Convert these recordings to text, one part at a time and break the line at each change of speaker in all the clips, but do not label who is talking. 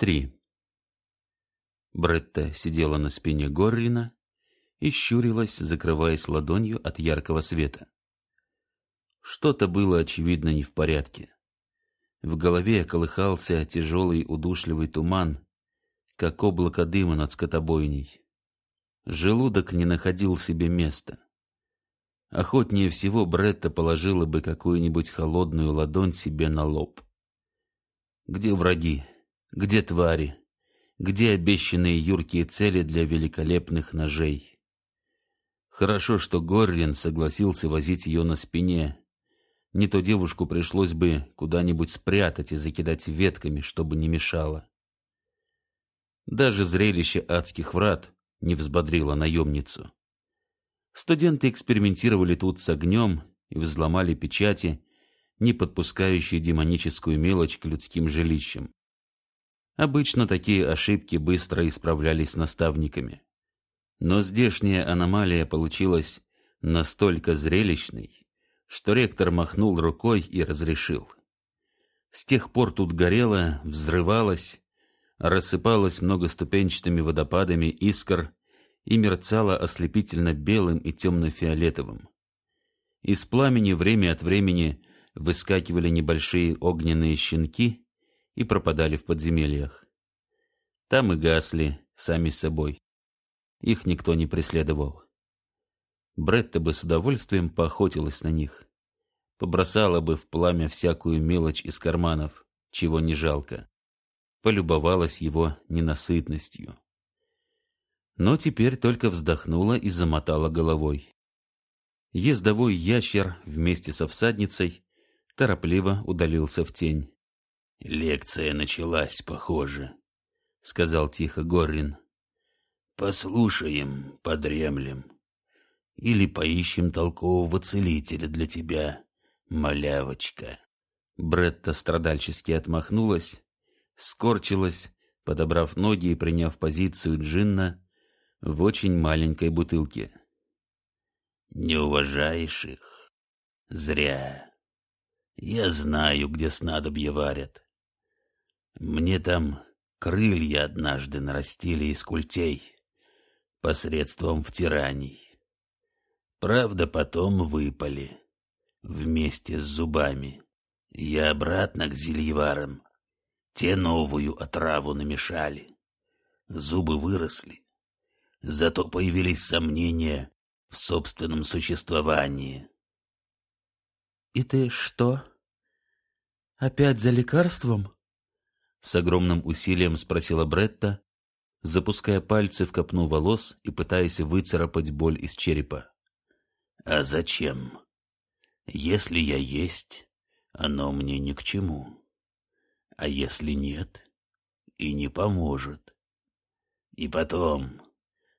3. Бретта сидела на спине Горрина и щурилась, закрываясь ладонью от яркого света. Что-то было, очевидно, не в порядке. В голове колыхался тяжелый удушливый туман, как облако дыма над скотобойней. Желудок не находил себе места. Охотнее всего Бретта положила бы какую-нибудь холодную ладонь себе на лоб. Где враги? Где твари? Где обещанные юркие цели для великолепных ножей? Хорошо, что Горрин согласился возить ее на спине. Не то девушку пришлось бы куда-нибудь спрятать и закидать ветками, чтобы не мешало. Даже зрелище адских врат не взбодрило наемницу. Студенты экспериментировали тут с огнем и взломали печати, не подпускающие демоническую мелочь к людским жилищам. Обычно такие ошибки быстро исправлялись наставниками. Но здешняя аномалия получилась настолько зрелищной, что ректор махнул рукой и разрешил. С тех пор тут горело, взрывалось, рассыпалось многоступенчатыми водопадами искр и мерцало ослепительно белым и темно-фиолетовым. Из пламени время от времени выскакивали небольшие огненные щенки и пропадали в подземельях. Там и гасли сами собой. Их никто не преследовал. Бретта бы с удовольствием поохотилась на них. Побросала бы в пламя всякую мелочь из карманов, чего не жалко. Полюбовалась его ненасытностью. Но теперь только вздохнула и замотала головой. Ездовой ящер вместе со всадницей торопливо удалился в тень.
«Лекция началась, похоже», — сказал тихо Горрин. «Послушаем, подремлем. Или поищем толкового целителя для тебя, малявочка».
Бретта страдальчески отмахнулась, скорчилась, подобрав ноги и приняв позицию джинна в очень маленькой бутылке.
«Не уважаешь их? Зря. Я знаю, где снадобья варят. Мне там крылья однажды нарастили из культей посредством втираний. Правда, потом выпали вместе с зубами. Я обратно к зельеварам. Те новую отраву намешали. Зубы выросли. Зато появились сомнения в собственном существовании.
— И ты что? Опять за лекарством?
С огромным усилием спросила Бретта, запуская пальцы в копну волос и пытаясь выцарапать боль из черепа.
«А зачем? Если я есть, оно мне ни к чему. А если нет, и не поможет. И потом,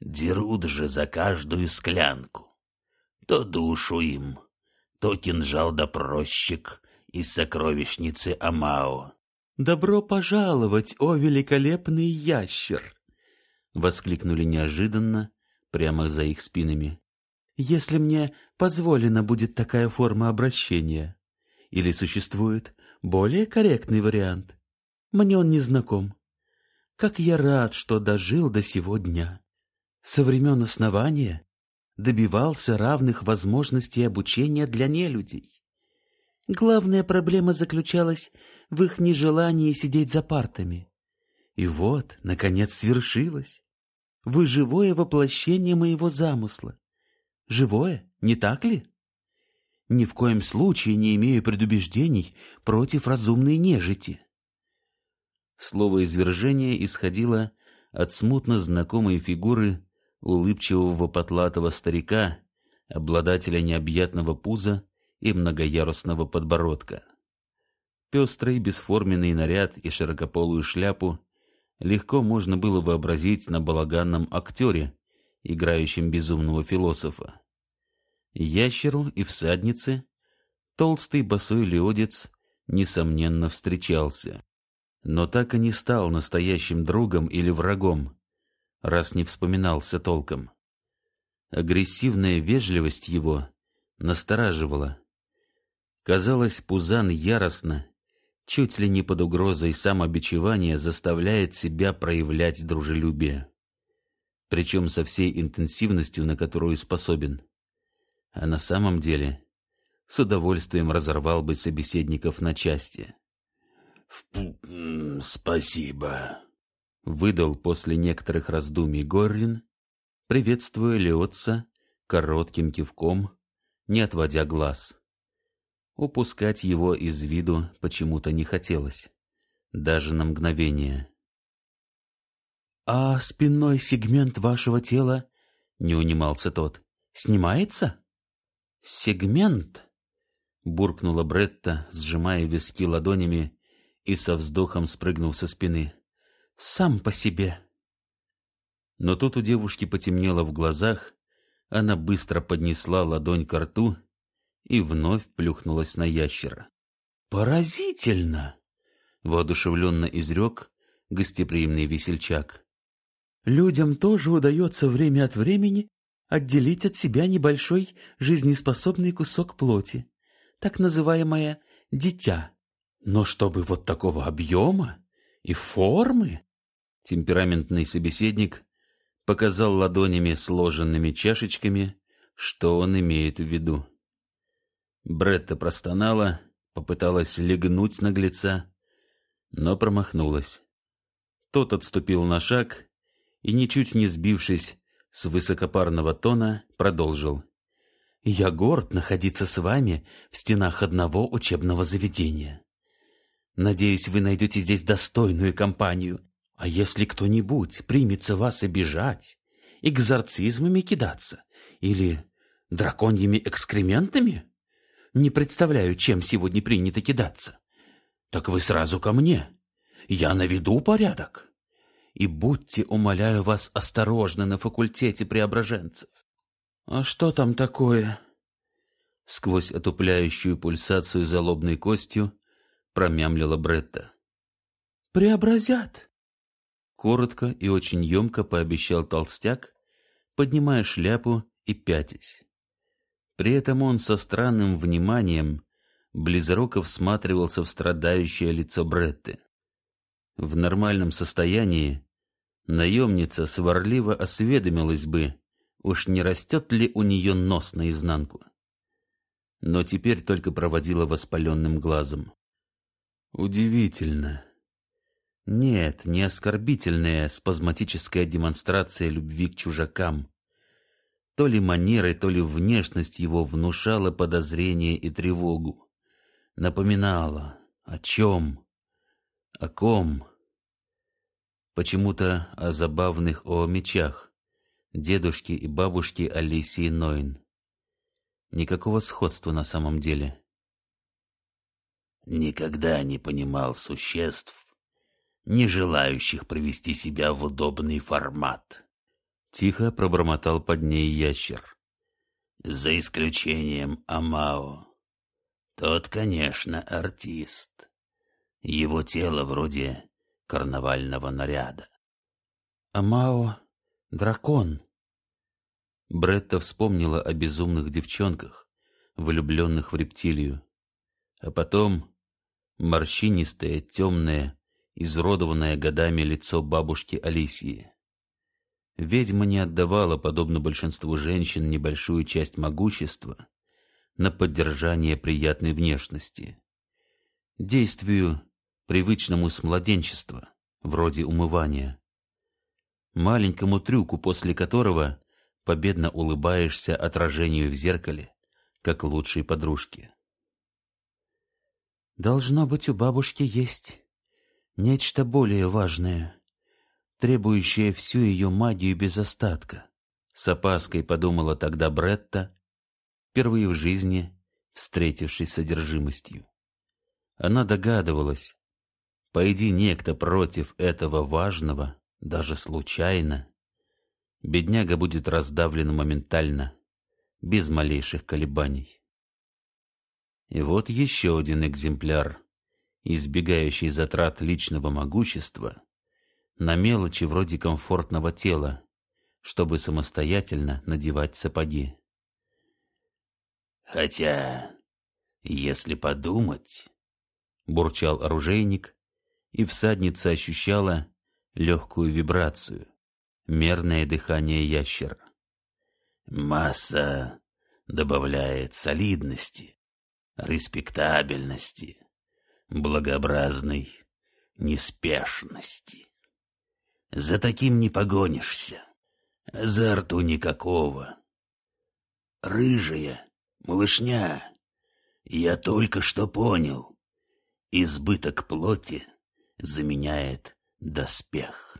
дерут же за каждую склянку. То душу им, то кинжал-допросчик из сокровищницы Амао.
«Добро пожаловать, о великолепный ящер!» — воскликнули неожиданно, прямо за их спинами. «Если мне позволена будет такая форма обращения, или существует более корректный вариант, мне он не знаком. Как я рад, что дожил до сего дня. Со времен основания добивался равных возможностей обучения для нелюдей. Главная проблема заключалась в их нежелании сидеть за партами. И вот, наконец, свершилось. Вы живое воплощение моего замысла. Живое, не так ли? Ни в коем случае не имею предубеждений против разумной нежити.
Слово извержение исходило от смутно знакомой фигуры улыбчивого потлатого старика, обладателя необъятного пуза и многоярусного подбородка. Пестрый бесформенный наряд и широкополую шляпу легко можно было вообразить на балаганном актере, играющем безумного философа. Ящеру и всаднице толстый босой леодец, несомненно, встречался, но так и не стал настоящим другом или врагом, раз не вспоминался толком. Агрессивная вежливость его настораживала. Казалось, Пузан яростно, чуть ли не под угрозой самобичевания заставляет себя проявлять дружелюбие. Причем со всей интенсивностью, на которую способен. А на самом деле с удовольствием разорвал бы собеседников на части.
«Спасибо», —
выдал после некоторых раздумий Горрин, приветствуя Леотца коротким кивком, не отводя глаз. Упускать его из виду почему-то не хотелось, даже на мгновение. «А спинной сегмент вашего тела, — не унимался тот, — снимается?» «Сегмент?» — буркнула Бретта, сжимая виски ладонями и со вздохом спрыгнув со спины. «Сам по себе». Но тут у девушки потемнело в глазах, она быстро поднесла ладонь к рту и вновь плюхнулась на ящера. «Поразительно!» — воодушевленно изрек гостеприимный весельчак. «Людям тоже удается время от времени отделить от себя небольшой жизнеспособный кусок плоти, так называемое «дитя». Но чтобы вот такого объема и формы...» Темпераментный собеседник показал ладонями сложенными чашечками, что он имеет в виду. Бретта простонала, попыталась легнуть наглеца, но промахнулась. Тот отступил на шаг и, ничуть не сбившись с высокопарного тона, продолжил. «Я горд находиться с вами в стенах одного учебного заведения. Надеюсь, вы найдете здесь достойную компанию. А если кто-нибудь примется вас обижать, экзорцизмами кидаться или драконьими экскрементами?» Не представляю, чем сегодня принято кидаться. Так вы сразу ко мне. Я наведу порядок. И будьте, умоляю вас, осторожны на факультете преображенцев. А что там такое? Сквозь отупляющую пульсацию залобной костью промямлила Бретта. Преобразят. Коротко и очень емко пообещал толстяк, поднимая шляпу и пятясь. При этом он со странным вниманием близоруко всматривался в страдающее лицо Бретты. В нормальном состоянии наемница сварливо осведомилась бы, уж не растет ли у нее нос наизнанку. Но теперь только проводила воспаленным глазом. Удивительно. Нет, не оскорбительная спазматическая демонстрация любви к чужакам, то ли манерой, то ли внешность его внушала подозрение и тревогу. Напоминала о чем, о ком. Почему-то о забавных о мечах, дедушке и бабушке Алисии Нойн. Никакого сходства на самом деле.
Никогда не понимал существ, не желающих привести себя в удобный формат.
Тихо пробормотал под ней ящер.
За исключением Амао. Тот, конечно, артист. Его тело вроде карнавального наряда.
Амао — дракон. Бретта вспомнила о безумных девчонках, влюбленных в рептилию. А потом морщинистое, темное, изродованное годами лицо бабушки Алисии. Ведьма не отдавала, подобно большинству женщин, небольшую часть могущества на поддержание приятной внешности. Действию, привычному с младенчества, вроде умывания. Маленькому трюку, после которого победно улыбаешься отражению в зеркале, как лучшей подружке. Должно быть, у бабушки есть нечто более важное, требующая всю ее магию без остатка. С опаской подумала тогда Бретта, впервые в жизни встретившись с содержимостью. Она догадывалась, пойди некто против этого важного, даже случайно, бедняга будет раздавлен моментально, без малейших колебаний. И вот еще один экземпляр, избегающий затрат личного могущества, на мелочи вроде комфортного тела, чтобы самостоятельно надевать сапоги.
Хотя, если подумать,
бурчал оружейник, и всадница ощущала легкую вибрацию, мерное дыхание ящера.
Масса добавляет солидности, респектабельности, благообразной неспешности. За таким не погонишься, за никакого. Рыжая, малышня, я только что понял, избыток плоти заменяет доспех.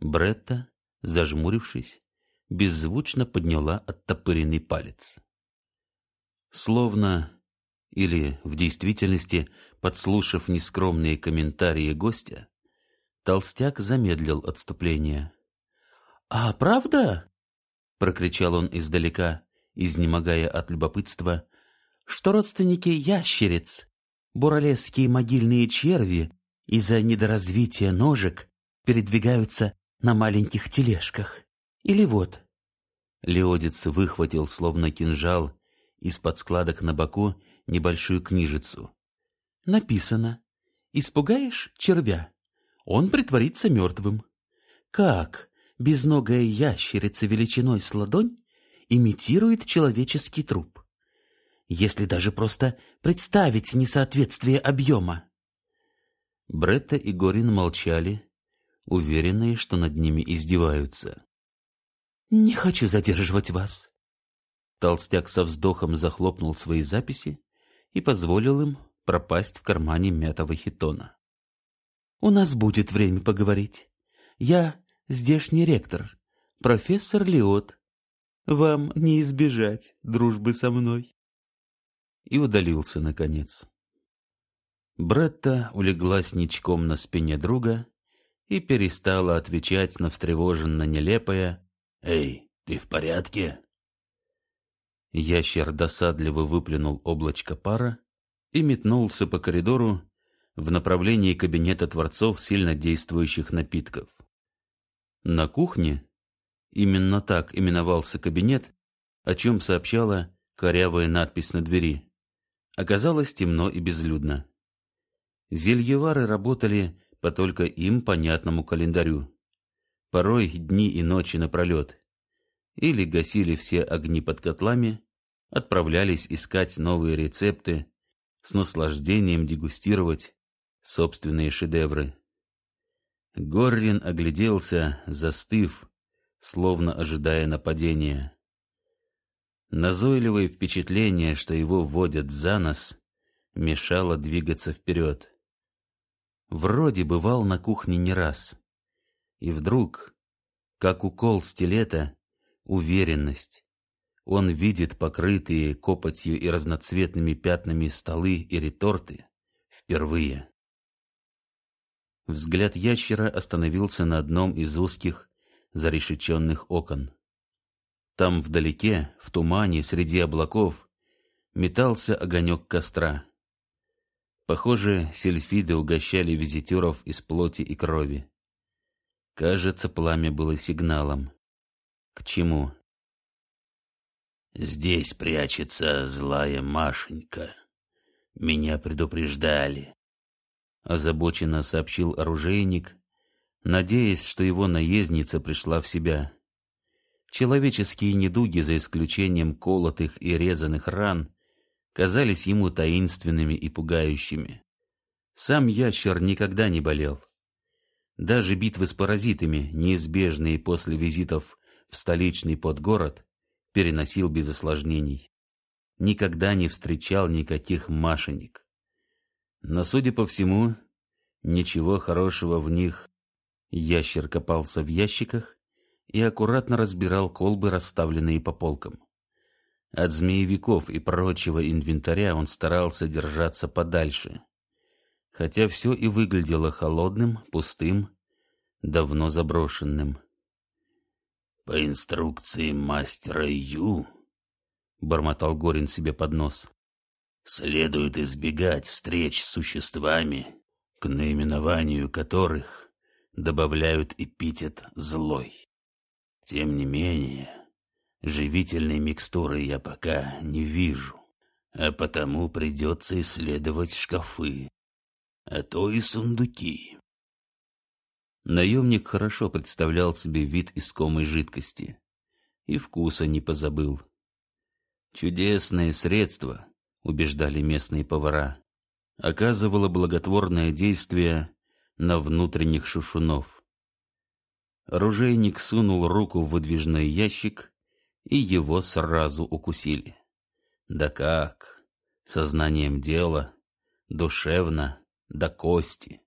Бретта, зажмурившись, беззвучно подняла оттопыренный палец. Словно, или в действительности, подслушав нескромные комментарии гостя, толстяк замедлил отступление. «А правда?» — прокричал он издалека, изнемогая от любопытства, что родственники ящериц, буралесские могильные черви, из-за недоразвития ножек передвигаются на маленьких тележках. Или вот. Леодец выхватил, словно кинжал, из-под складок на боку небольшую книжицу. Написано «Испугаешь червя? Он притворится мертвым». Как безногая ящерица величиной с ладонь имитирует человеческий труп? Если даже просто представить несоответствие объема. Бретта и Горин молчали, уверенные, что над ними издеваются. «Не хочу задерживать вас». Толстяк со вздохом захлопнул свои записи и позволил им пропасть в кармане мятого хитона. «У нас будет время поговорить. Я здешний ректор, профессор Лиот. Вам не избежать дружбы со мной». И удалился, наконец. Бретта улеглась ничком на спине друга и перестала отвечать на встревоженно нелепое «Эй, ты в порядке?» Ящер досадливо выплюнул облачко пара и метнулся по коридору в направлении кабинета творцов сильно действующих напитков. На кухне, именно так именовался кабинет, о чем сообщала корявая надпись на двери, оказалось темно и безлюдно. Зельевары работали по только им понятному календарю порой дни и ночи напролет, или гасили все огни под котлами, отправлялись искать новые рецепты, с наслаждением дегустировать собственные шедевры. Горрин огляделся, застыв, словно ожидая нападения. Назойливое впечатление, что его водят за нос, мешало двигаться вперед. Вроде бывал на кухне не раз. И вдруг, как укол стилета, уверенность. Он видит покрытые копотью и разноцветными пятнами столы и реторты впервые. Взгляд ящера остановился на одном из узких, зарешеченных окон. Там вдалеке, в тумане, среди облаков, метался огонек костра. Похоже, сельфиды угощали визитеров из плоти и крови. Кажется, пламя было сигналом. К чему?
Здесь прячется злая Машенька. Меня предупреждали.
Озабоченно сообщил оружейник, надеясь, что его наездница пришла в себя. Человеческие недуги, за исключением колотых и резаных ран, казались ему таинственными и пугающими. Сам ящер никогда не болел. Даже битвы с паразитами, неизбежные после визитов в столичный подгород, переносил без осложнений. Никогда не встречал никаких машенек. Но, судя по всему, ничего хорошего в них. Ящер копался в ящиках и аккуратно разбирал колбы, расставленные по полкам. От змеевиков и прочего инвентаря он старался держаться подальше хотя все и выглядело холодным, пустым, давно заброшенным.
«По инструкции мастера Ю», — бормотал Горин себе под нос, — «следует избегать встреч с существами, к наименованию которых добавляют эпитет «злой». Тем не менее, живительной микстуры я пока не вижу. а потому придется исследовать шкафы, а то и сундуки.
Наемник хорошо представлял себе вид искомой жидкости и вкуса не позабыл. Чудесное средство, убеждали местные повара, оказывало благотворное действие на внутренних шушунов. Оружейник сунул руку в выдвижной ящик, и его сразу укусили. Да как? Сознанием дела, душевно, до кости.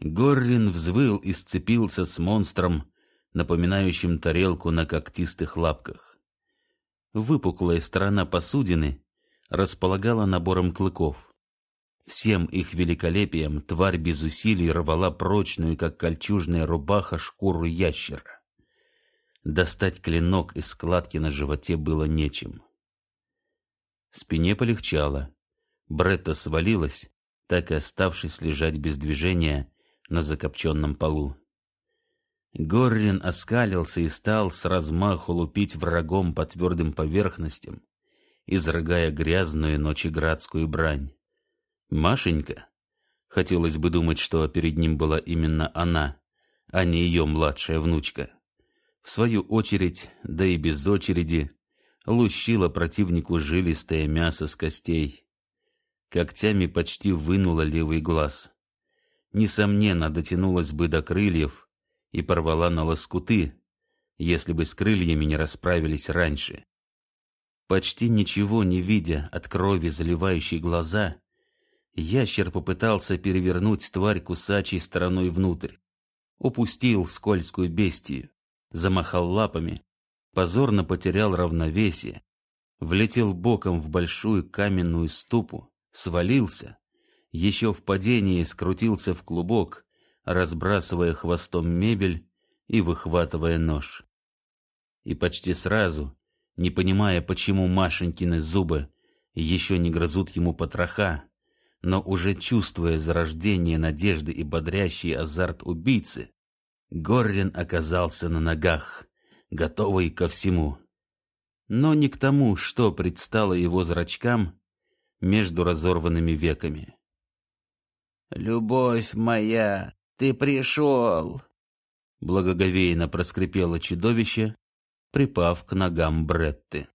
Горрин взвыл и сцепился с монстром, напоминающим тарелку на когтистых лапках. Выпуклая сторона посудины располагала набором клыков. Всем их великолепием тварь без усилий рвала прочную, как кольчужная рубаха, шкуру ящера. Достать клинок из складки на животе было нечем. Спине полегчало. Бретта свалилась, так и оставшись лежать без движения на закопченном полу. Горрин оскалился и стал с размаху лупить врагом по твердым поверхностям, изрыгая грязную ночеградскую брань. Машенька, хотелось бы думать, что перед ним была именно она, а не ее младшая внучка, в свою очередь, да и без очереди, лущила противнику жилистое мясо с костей. Когтями почти вынула левый глаз. Несомненно, дотянулась бы до крыльев и порвала на лоскуты, если бы с крыльями не расправились раньше. Почти ничего не видя от крови заливающей глаза, ящер попытался перевернуть тварь кусачей стороной внутрь. Упустил скользкую бестию, замахал лапами, позорно потерял равновесие, влетел боком в большую каменную ступу, свалился, еще в падении скрутился в клубок, разбрасывая хвостом мебель и выхватывая нож. И почти сразу не понимая, почему Машенькины зубы еще не грызут ему потроха, но уже чувствуя зарождение надежды и бодрящий азарт убийцы, Горрин оказался на ногах, готовый ко всему. Но не к тому, что предстало его зрачкам между разорванными веками.
«Любовь моя, ты пришел!»
Благоговейно проскрипело чудовище, припав к ногам Бретты.